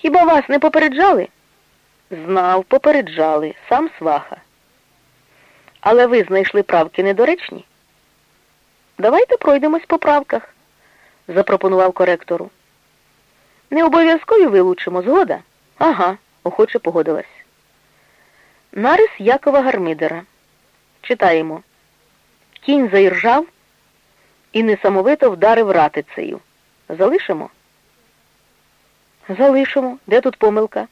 Хіба вас не попереджали? Знав, попереджали, сам сваха. Але ви знайшли правки недоречні? Давайте пройдемось по правках, запропонував коректору. Не обов'язково вилучимо, згода? Ага, охоче погодилась. Нарис Якова Гармидера. Читаємо. Кінь заіржав і несамовито вдарив ратицею. Залишимо? Залишимо. Де тут помилка?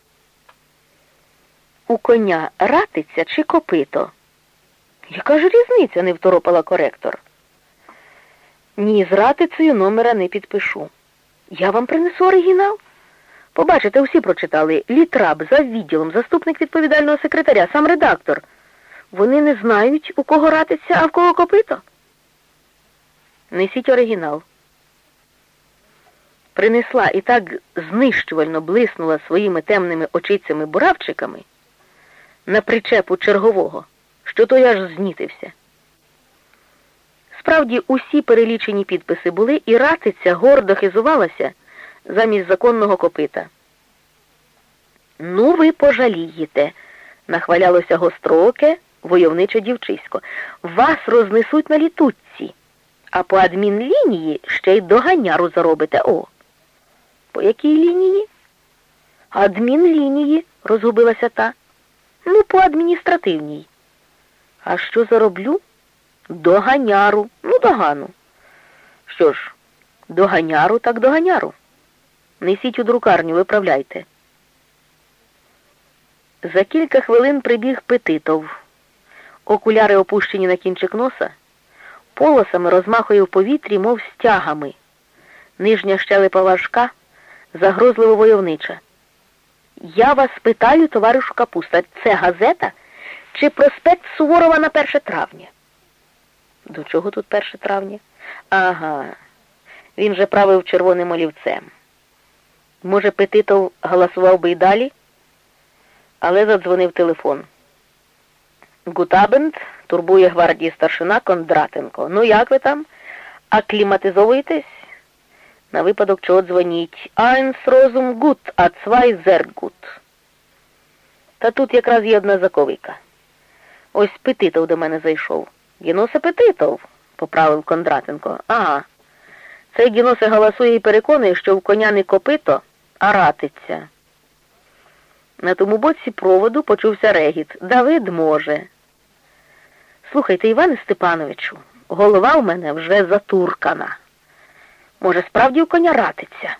У коня ратиця чи копито? Яка ж різниця? не второпала коректор. Ні, з ратицею номера не підпишу. Я вам принесу оригінал. Побачите, усі прочитали. Літраб за відділом, заступник відповідального секретаря, сам редактор. Вони не знають, у кого ратиться, а в кого копито. Несіть оригінал. Принесла і так знищувально блиснула своїми темними очицями-буравчиками на причепу чергового, що той аж знітився. Справді, усі перелічені підписи були, і ратиця гордо хизувалася замість законного копита. Ну, ви пожалієте, нахвалялося гострооке войовниче дівчисько. Вас рознесуть на літутці, а по адмінлінії ще й доганяру заробите. О. По якій лінії? Адмінлінії, розгубилася та. Ну, по адміністративній. А що зароблю? Доганяру. Ну, догану. Що ж, доганяру, так доганяру. Несіть у друкарню, виправляйте. За кілька хвилин прибіг Петитов. Окуляри опущені на кінчик носа, полосами розмахує в повітрі, мов стягами. Нижня щелепа важка, загрозливо войовнича. Я вас питаю, товаришу Капуста, це газета чи проспект Суворова на 1 травня? До чого тут 1 травня? Ага, він же правив червоним олівцем. Може, Петитов голосував би й далі? Але задзвонив телефон. Guten Abend турбує гвардії старшина Кондратенко. Ну як ви там? Акліматизовуєтесь? На випадок чого дзвоніть. Eins розум gut, а sehr gut. Та тут якраз є одна заковика. Ось Петитов до мене зайшов. Genosse Петитов, поправив Кондратенко. Ага. Цей Гіносе голосує і переконує, що в коня не копито, а ратиться. На тому боці проводу почувся регіт. Давид може. Слухайте, Іване Степановичу, голова в мене вже затуркана. Може, справді у коня ратиться.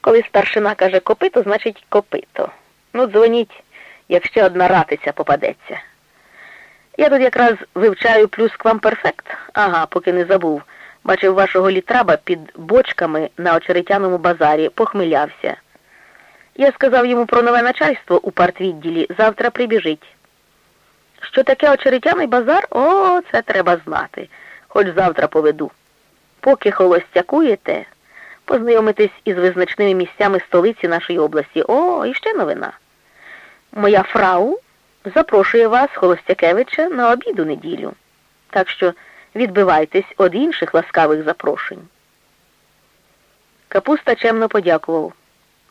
Коли старшина каже копито, значить копито. Ну, дзвоніть, як ще одна ратиця попадеться. Я тут якраз вивчаю плюсквамперфект. Ага, поки не забув. Бачив вашого літраба під бочками на очеретяному базарі, похмилявся. Я сказав йому про нове начальство у партвідділі, завтра прибіжить. Що таке очеретяний базар? О, це треба знати. Хоч завтра поведу. Поки холостякуєте, познайомитесь із визначними місцями столиці нашої області. О, і ще новина. Моя фрау запрошує вас, Холостякевича, на обід у неділю. Так що відбивайтесь від інших ласкавих запрошень. Капуста чемно подякував.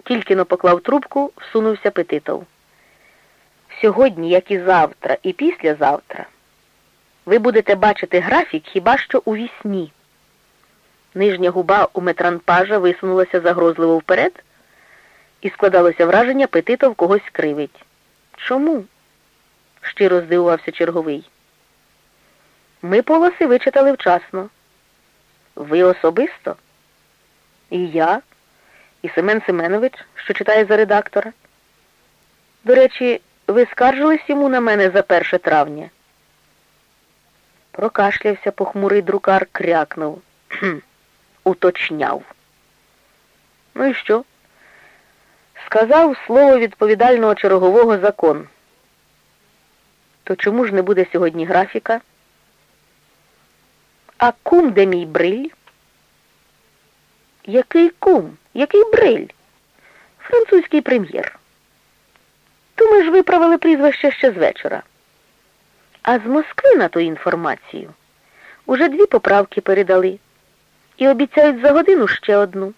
Тільки но поклав трубку, всунувся Петитов. Сьогодні, як і завтра, і післязавтра, ви будете бачити графік хіба що у вісні. Нижня губа у метранпажа висунулася загрозливо вперед, і складалося враження, Петитов когось кривить. Чому? щиро здивувався черговий. Ми полоси вичитали вчасно. Ви особисто? І я, і Семен Семенович, що читає за редактора. До речі, ви скаржились йому на мене за перше травня? Прокашлявся похмурий друкар, крякнув. Уточняв. Ну і що? Сказав слово відповідального чергового закон. То чому ж не буде сьогодні графіка? А кум де мій бриль? Який кум? Який бриль? Французький прем'єр. То ми ж виправили прізвище ще з вечора. А з Москви на ту інформацію уже дві поправки передали і обіцяють за годину ще одну.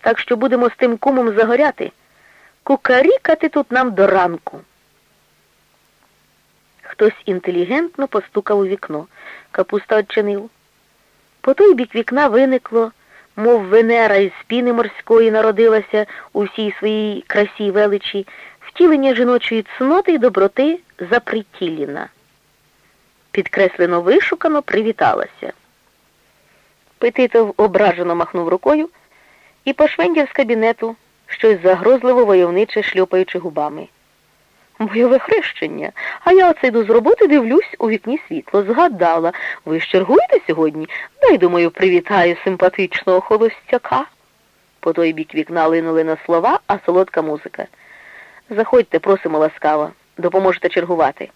так що будемо з тим кумом загоряти. Кукарікати тут нам до ранку. Хтось інтелігентно постукав у вікно. Капуста odчинив. По той бік вікна виникло, мов Венера із піни морської народилася у всій своїй красі величі, втілення жіночої цноти й доброти запритіліна. Підкреслено вишукано привіталася. Петитов ображено махнув рукою і пошвендяв з кабінету, щось загрозливо войовниче шльопаючи губами. Бойове хрещення. А я оце йду з роботи, дивлюсь, у вікні світло. Згадала. Ви ж чергуєте сьогодні? Дай, думаю, привітаю симпатичного холостяка. По той бік вікна линули на слова, а солодка музика. Заходьте, просимо ласкаво, допоможете чергувати.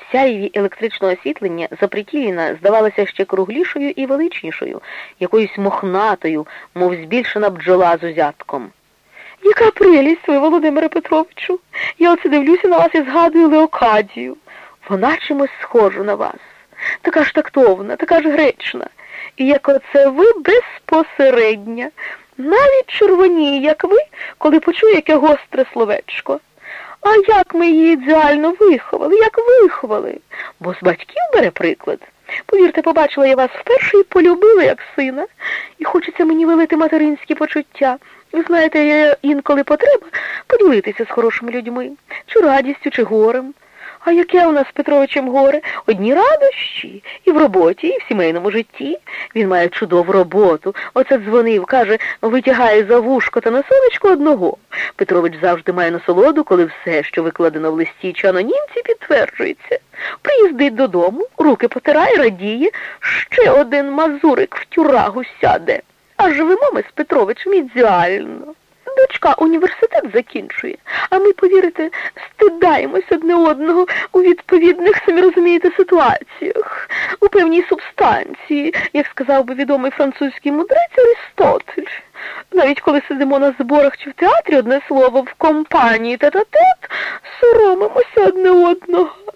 В сяєві електричного освітлення Запритіліна здавалася ще круглішою і величнішою, якоюсь мохнатою, мов збільшена бджола з узятком. Яка прелість ви, Володимире Петровичу. Я оце дивлюся на вас і згадую Леокадію. Вона чимось схожа на вас. Така ж тактовна, така ж гречна. І як оце ви безпосередня, навіть червоніє, як ви, коли почує яке гостре словечко. А як ми її ідеально виховали, як виховали? Бо з батьків бере приклад. Повірте, побачила я вас вперше і полюбила, як сина, і хочеться мені вилити материнські почуття. Ви знаєте, я інколи потреба поділитися з хорошими людьми, чи радістю, чи горем. А яке у нас з Петровичем горе? Одні радощі і в роботі, і в сімейному житті. Він має чудову роботу. Оце дзвонив, каже, витягає за вушко та на сонечко одного. Петрович завжди має насолоду, коли все, що викладено в листі чи анонімці, підтверджується. Приїздить додому, руки потирає, радіє, ще один мазурик в тюрагу сяде. А живемо ми з Петровичем ідеально. Дочка університет закінчує, а ми, повірите, стидаємось одне одного у відповідних, самі розумієте, ситуаціях, у певній субстанції, як сказав би відомий французький мудрець Аристотель. Навіть коли сидимо на зборах чи в театрі, одне слово, в компанії тет-а-тет, соромимося одне одного.